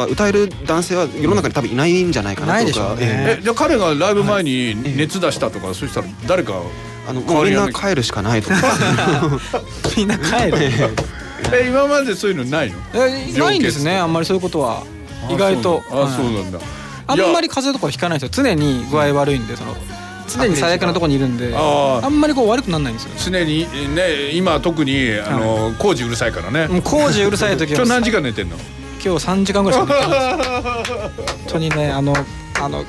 は歌える男性は世の中に多分いないんじゃないかなとか、えじゃあ彼がライブ前に熱出したとか、そしたら誰かあのもうみんな帰るしかないとか。みんな帰る。え今までそういうのないの？えないんですねあんまりそういうことは。意外と。あそうなんだ。あんまり風邪とかひかないですよ。常に具合悪いんでその常に最悪なところにいるんで。あん。まりこう悪くならないんですよ。常にね今特にあの工事うるさいからね。工事うるさい時は。今日何時間寝てんの？今日3時間ぐらいしか寝てない 本当にねあのあの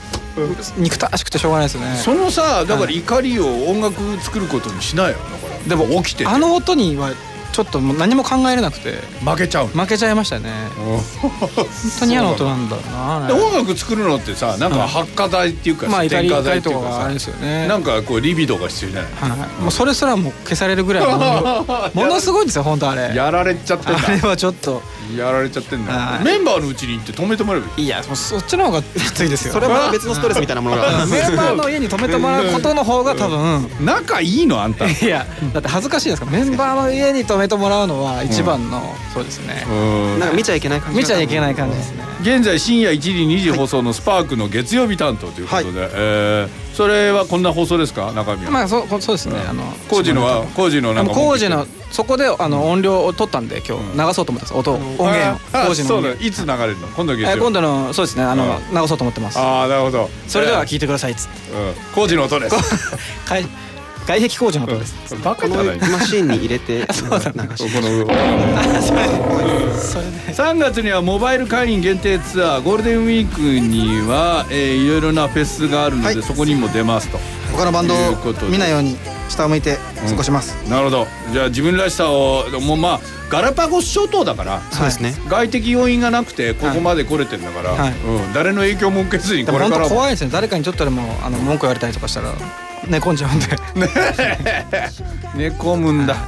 憎たらしくてしょうがないですね。そのさだから怒りを音楽作ることにしないよだから。でも起きて。あの音にはちょっともう何も考えれなくて。負けちゃう負けちゃいましたね。本当に嫌な音なんだな音楽作るのってさなんか発火剤っていうか、まあ怒り怒りとかあれですよね。なんかこうリビドが必要じゃない、はい、もうそれすらも消されるぐらい ものすごいんですよ本当あれ。やられちゃってあれはちょっとやられちゃってんだ。メンバーのうちに行って止めてもらえばいい？やそっちの方がきついですよ。それは別のストレスみたいなものが。メンバーの家に止めてもらうことの方が多分。仲いいのあんた。いやだって恥ずかしいですか？メンバーの家に止めてもらうのは一番の、そうですね。なんか見ちゃいけない感じ見ちゃいけない感じですね。現在深夜1時2時放送のスパークの月曜日担当ということで、はい、えー、それはこんな放送ですか？中身は。まあそうそうですね、あの工事のは工事のなんか工事のそこであの音量を取ったんで今日。流そうと思ってます。音音源を。工事のいつ流れるの？今度月曜今度のそうですね。あの流そうと思ってます。ああなるほど。それでは聞いてくださいっつって。工事の音です 外壁工事の音です。バカじゃない。マシンに入れて そうだこの。3月にはモバイル会員限定ツアーゴールデンウィークには、えー、いろいろなフェスがあるので、そこにも出ますと。他のバンドを見ないように下を向いて過ごします、なるほど。じゃあ自分らしさをもうまあガラパゴス諸島だからそうですね。外的要因がなくてここまで来れてんだから、はい。うん、誰の影響も受けずにこれから怖いですね誰かにちょっとでもあの文句言われたりとかしたら寝込んじゃうんで。寝込むんだ、は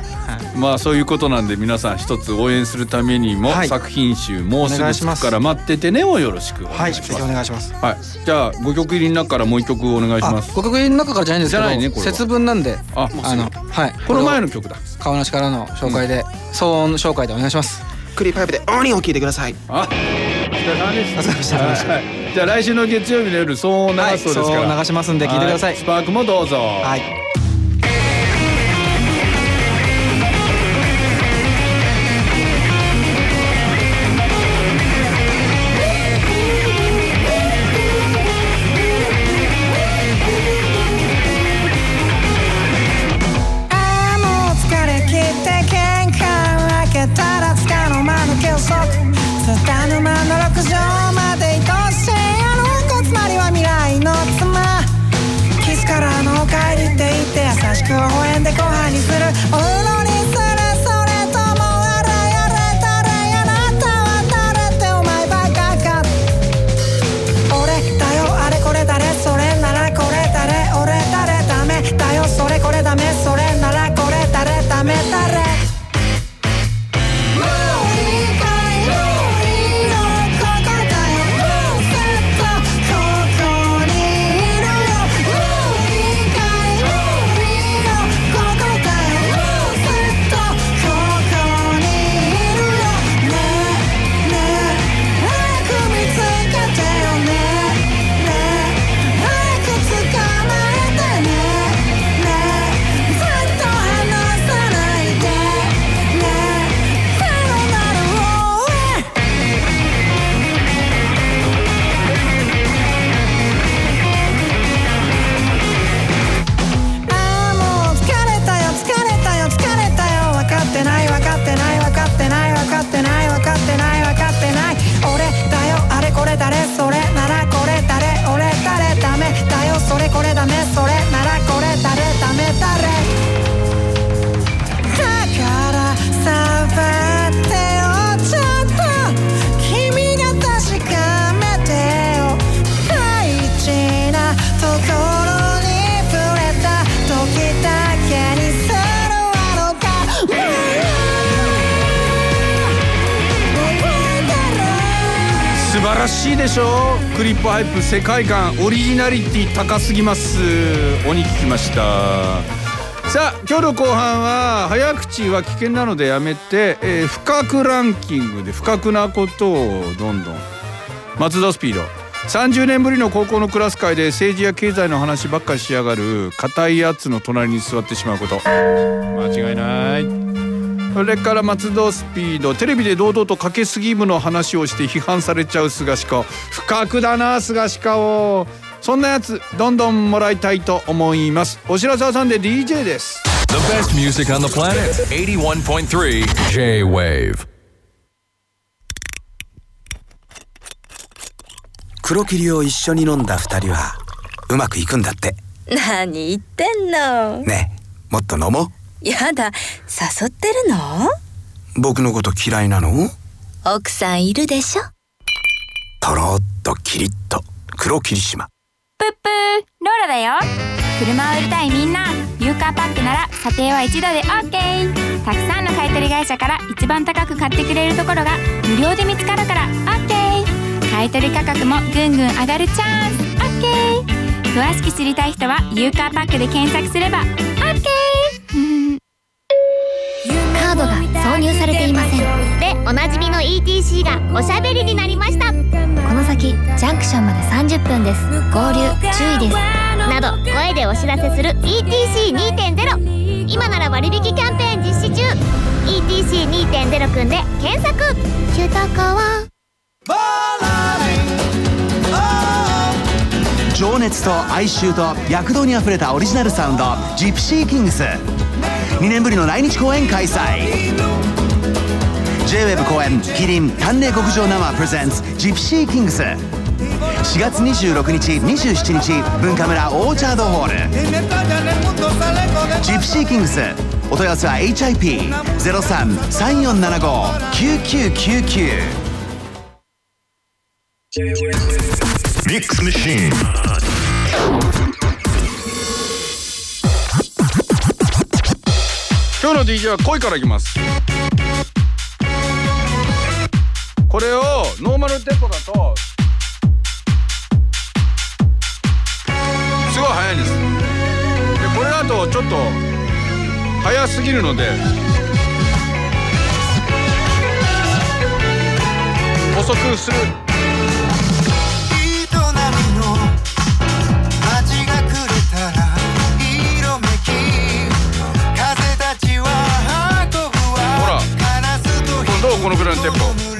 い、まあそういうことなんで皆さん一つ応援するためにも、はい、作品集もうすぐつくから待っててねをよろしくお願いします、はい、お願いします。はい。じゃあ5曲入りの中からもう一曲お願いします。5曲入りの中からじゃないんですけど、ね、節分なんでああのはい。この前の曲だ。川梨からの紹介で、うん、騒音紹介でお願いします。クリーパイプで鬼を聞いてください。あお疲れ様でしたじゃあ来週の月曜日の夜騒音を流すそうですから、はい、流しますんで聞いてください、スパークもどうぞ。はいパイプ世界観オリジナリティ高すぎます。鬼聞きました。さあ今日の後半は早口は危険なのでやめて、えー、深くランキングで不覚なことをどんどん。松戸スピード。30年ぶりの高校のクラス会で政治や経済の話ばっかりしやがる硬いやつの隣に座ってしまうこと。間違いない。それから松戸スピードテレビで堂々とかけすぎ部の話をして批判されちゃう菅氏か不覚だな菅氏かを。そんなやつどんどんもらいたいと思います。お白沢さんで DJ です。The best music on the planet. 81.3 J-Wave 黒霧を一緒に飲んだ二人はうまくいくんだって。何言ってんの。ねえもっと飲もう。やだ誘ってるの？僕のこと嫌いなの？奥さんいるでしょ？とろっとキリッと。黒霧島。ぷっぷーローラだよ。車を売りたいみんな。ユーカーパックなら査定は一度で OK たくさんの買取会社から一番高く買ってくれるところが無料で見つかるから OK 買取価格もぐんぐん上がるチャンス。OK 詳しく知りたい人はユーカーパックで検索すれば OK カードが挿入されていません。でおなじみの ETC がおしゃべりになりました。この先ジャンクションまで30分です。合流注意です。など声でお知らせする ETC2.0 今なら割引キャンペーン実施中。ETC2.0 くんで検索。豊川情熱と哀愁と躍動にあふれたオリジナルサウンドジプシーキングス2年ぶりの来日公演開催。J-WEB 公演「キリン淡麗極上生プレゼンツジプシーキングス」4月26日27日文化村オーチャードホール。ジプシーキングスお問い合わせは HIP0334759999 ミックスマシーン今日の DJ は恋からいきます。これをノーマルテンポだとすごい速いんです。でこれだとちょっと速すぎるので遅くする。これど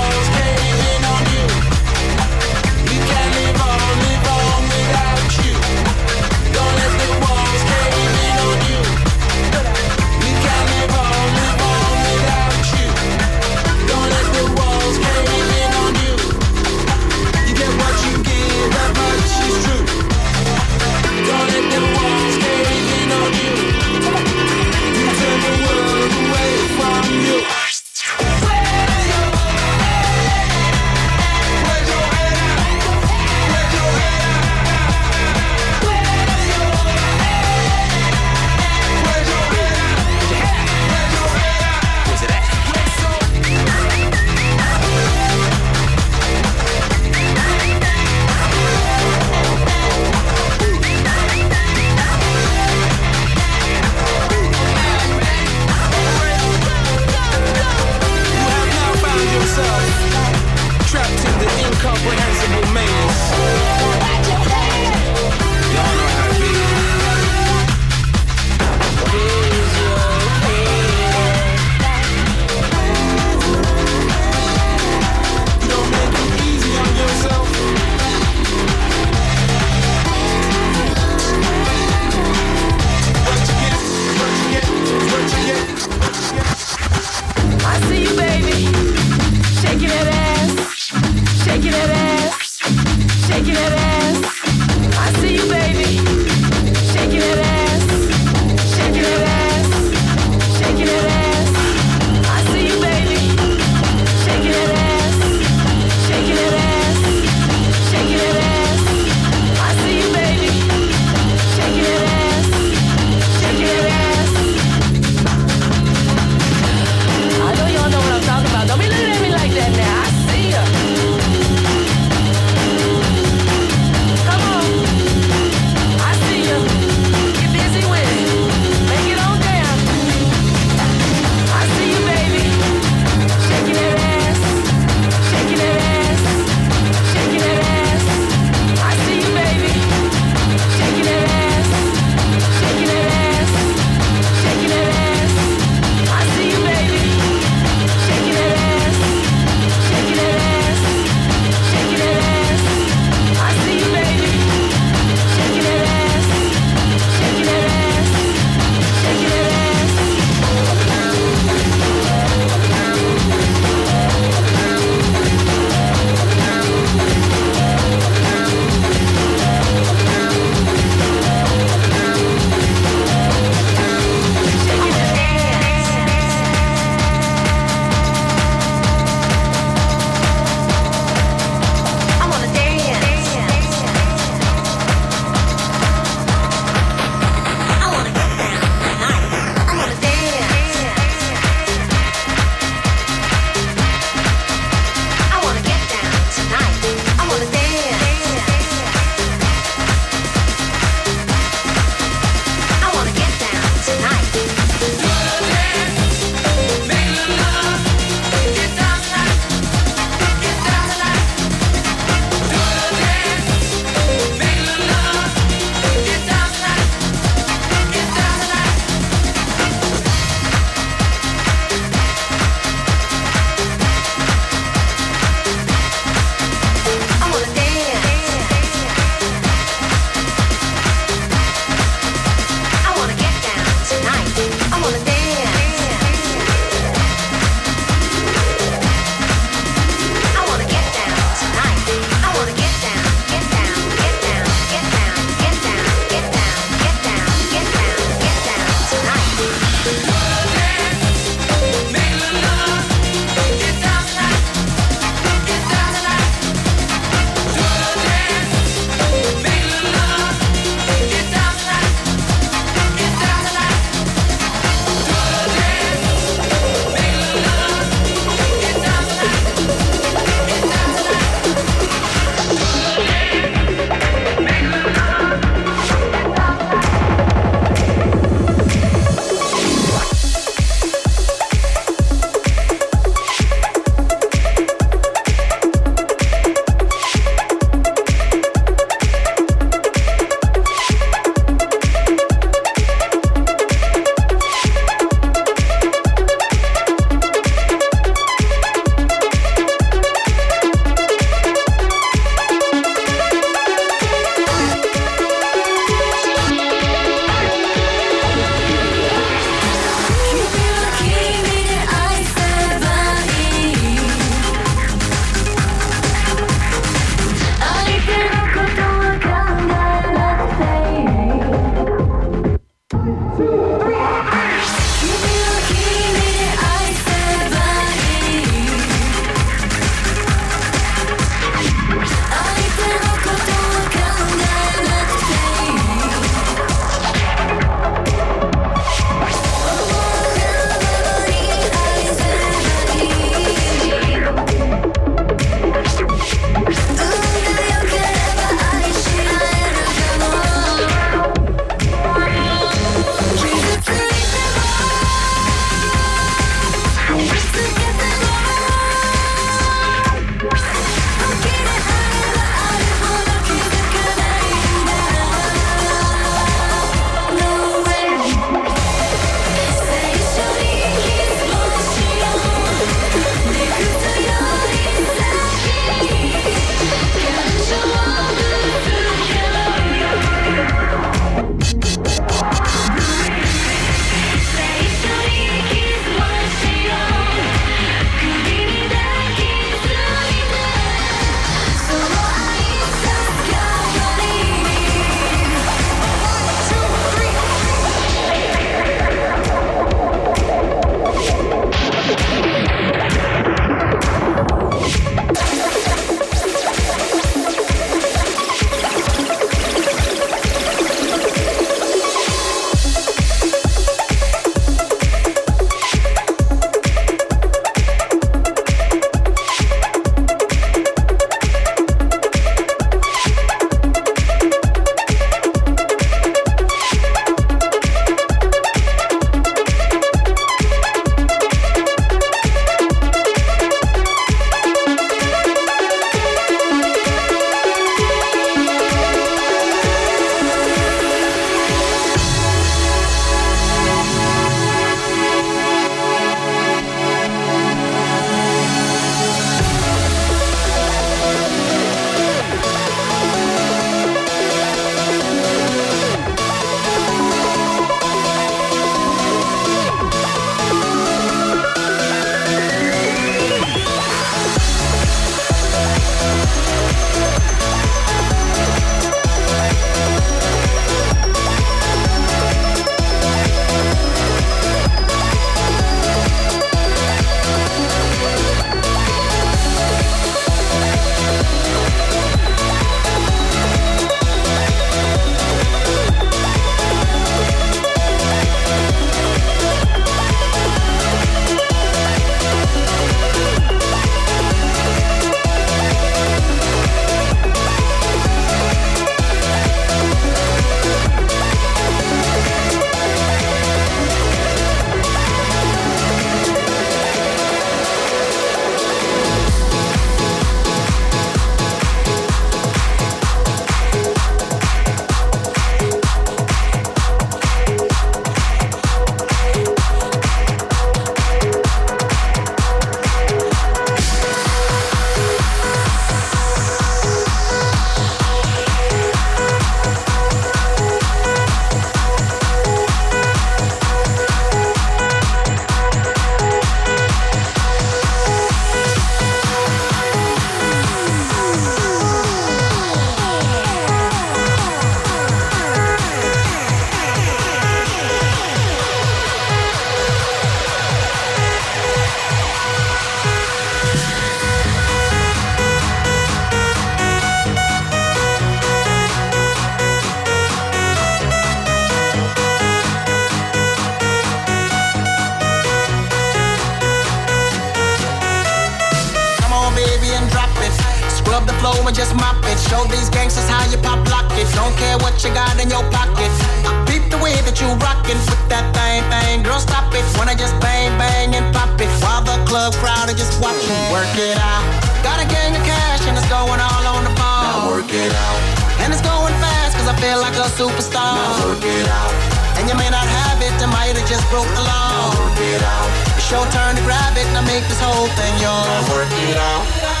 Show these gangsters how you pop lock it. Don't care what you got in your pocket. I peep the way that you rockin' with that thing, thing. Girl, stop it. Wanna just bang, bang, and pop it. While the club crowd are just watching. Work it out. Got a gang of cash and it's going all on the ball. Now work it out. And it's going fast cause I feel like a superstar. Now work it out. And you may not have it, I might have just broke the law. Now work it out. It's your turn to grab it, now make this whole thing yours. Now work it out.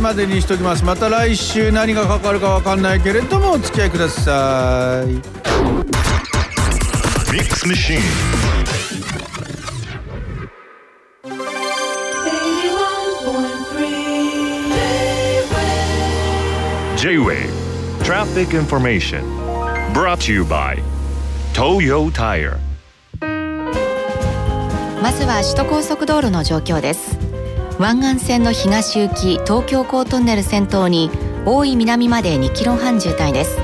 までにしておきます。また来週何がかかるかわかんないけれどもお付き合いください。まずは首都高速道路の状況です。湾岸線の東行き東京港トンネル先頭に大井南まで2キロ半渋滞です。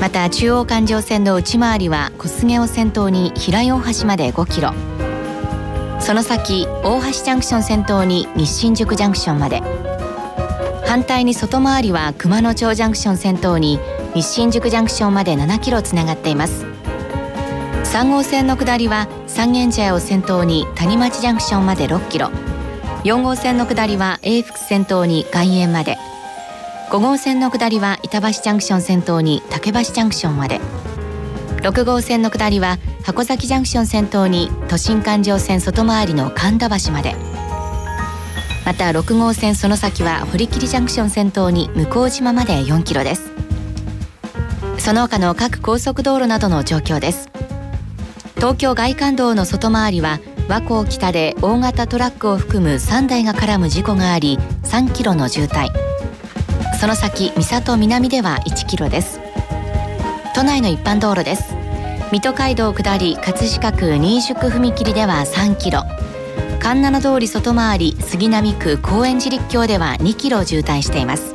また中央環状線の内回りは小菅を先頭に平井大橋まで5キロ。その先大橋ジャンクション先頭に日新宿ジャンクションまで。反対に外回りは熊野町ジャンクション先頭に日新宿ジャンクションまで7キロつながっています。3号線の下りは三軒茶屋を先頭に谷町ジャンクションまで6キロ。4号線の下りは永福先頭に外苑まで。5号線の下りは板橋ジャンクション先頭に竹橋ジャンクションまで。6号線の下りは箱崎ジャンクション先頭に都心環状線外回りの神田橋まで。また6号線その先は堀切ジャンクション先頭に向島まで4キロです。その他の各高速道路などの状況です。東京外環道の外回りは和光北で大型トラックを含む3台が絡む事故があり3キロの渋滞。その先三郷南では1キロです。都内の一般道路です。水戸街道下り葛飾区新宿踏切では3キロ。環七通り外回り杉並区高円寺立教では2キロ渋滞しています。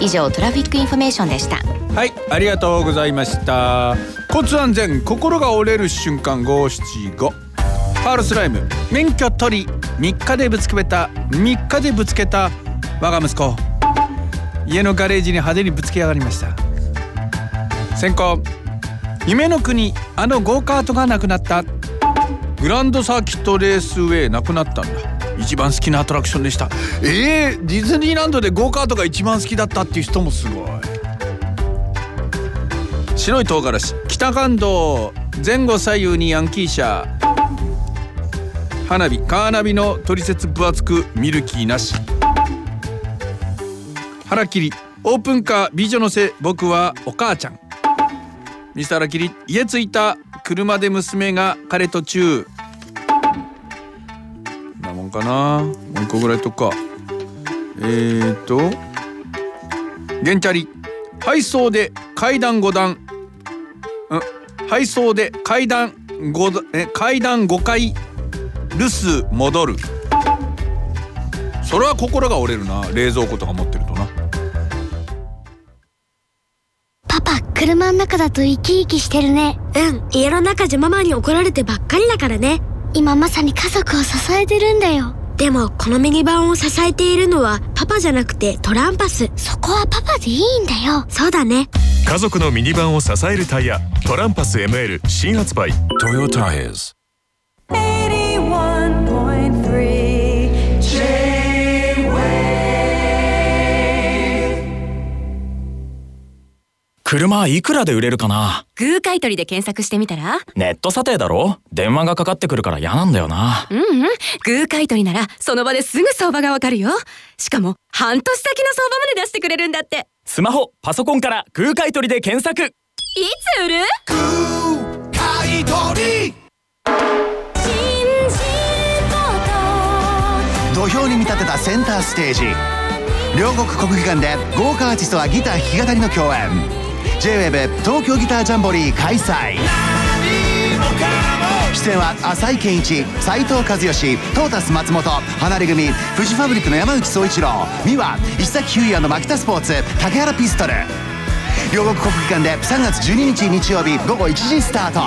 以上トラフィックインフォメーションでした。はいありがとうございました。交通安全心が折れる瞬間五七五。パールスライム。免許取り3日でぶつけた3日でぶつけた我が息子。家のガレージに派手にぶつけ上がりました。先行夢の国あのゴーカートがなくなった。グランドサーキットレースウェイなくなったんだ。一番好きなアトラクションでした。えー、ディズニーランドでゴーカートが一番好きだったっていう人もすごい。白い唐辛子。北関東。前後左右にヤンキー車。花火カーナビの取説分厚くミルキーなし。腹切りオープンカー美女のせ僕はお母ちゃん。ミスター腹切り家着いた車で娘が彼と中なもんかな。もう一個ぐらいとか。えーとゲンチャリ。配送で階段5段。うん配送で階段5え階段5回留守戻る。それは心が折れるな。冷蔵庫とか持ってるとな。パパ車の中だと生き生きしてるね。うん家の中じゃママに怒られてばっかりだからね。今まさに家族を支えてるんだよ。でもこのミニバンを支えているのはパパじゃなくてトランパス。そこはパパでいいんだよ。そうだね。家族のミニバンを支えるタイヤトランパス ML 新発売。Toyo Tires 車いくらで売れるかな？グー買取で検索してみたら？ネット査定だろ？電話がかかってくるから嫌なんだよな。うんうん。グー買取ならその場ですぐ相場がわかるよ。しかも半年先の相場まで出してくれるんだって。スマホパソコンからグー買取で検索。いつ売る？買い取り。土俵に見立てたセンターステージ。両国国技館で豪華アーティストはギター弾き語りの共演 J-WAVE 東京ギタージャンボリー開催。出演は浅井健一斎藤和義トータス松本離れ組フジファブリックの山内総一郎美和石崎ひゅの牧田スポーツ竹原ピストル。両国国技館で3月12日日曜日午後1時スタート。